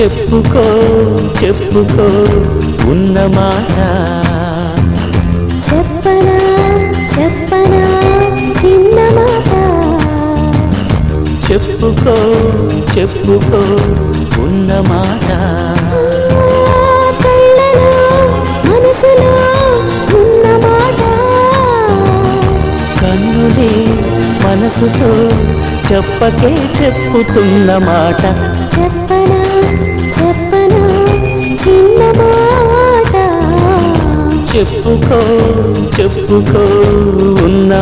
చెప్పుకో చెప్పుకో ఉన్న మాట చెప్పనా చెప్పనా చిన్న మాట చెప్పుకో చెప్పుకో ఉన్న మాట కన్నులే మనసుతో చెప్పకే చెప్పుతున్న మాట. చెప్పనా చెప్పుకో చెప్పుకో ఉన్న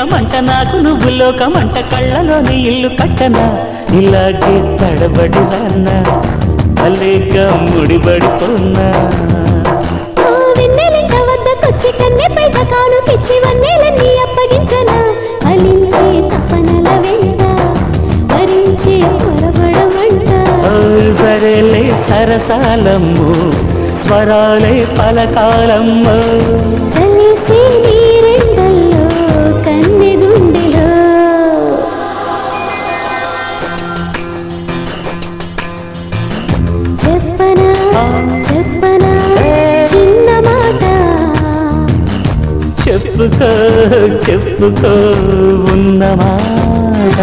నేను ఏకమంట నాకు నువ్వు లోకమంట కళ్ళలోని ఇల్లు కట్టనా? ఇలాగే తడబడి రానా అలేక ముడిపడిపోనా ఓ వెన్నెలింట వద్దకొచ్చి చెప్పుకో చెప్పుకో ఉన్నమాట.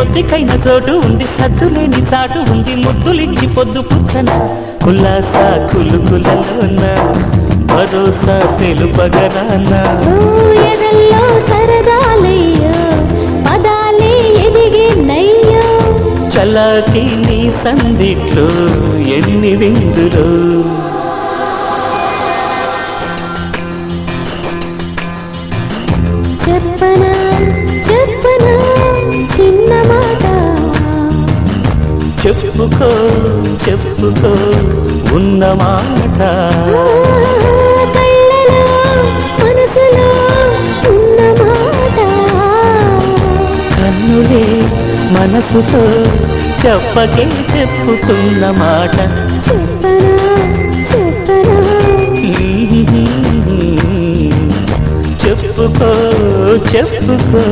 ఒత్తికైన చోటు ఉంది సద్దులేని చాటు ఉంది ముద్దులిచ్చి పొద్దు పుచ్చన. కులాస కులుకులలోన భరోసా తెలుపగరాన ఎదల్లో సరదాలయ్యో పదాలే ఎదిగే నయ్యో. చలాకి నీ సందిట్లో ఎన్ని విందులో. చెప్పనా? చెప్పుకో చెప్పుకో ఉన్న మాట. కన్నులే మనసుతో చెప్పకే చెప్పుతున్న మాట. చెప్పుకో చెప్పుకో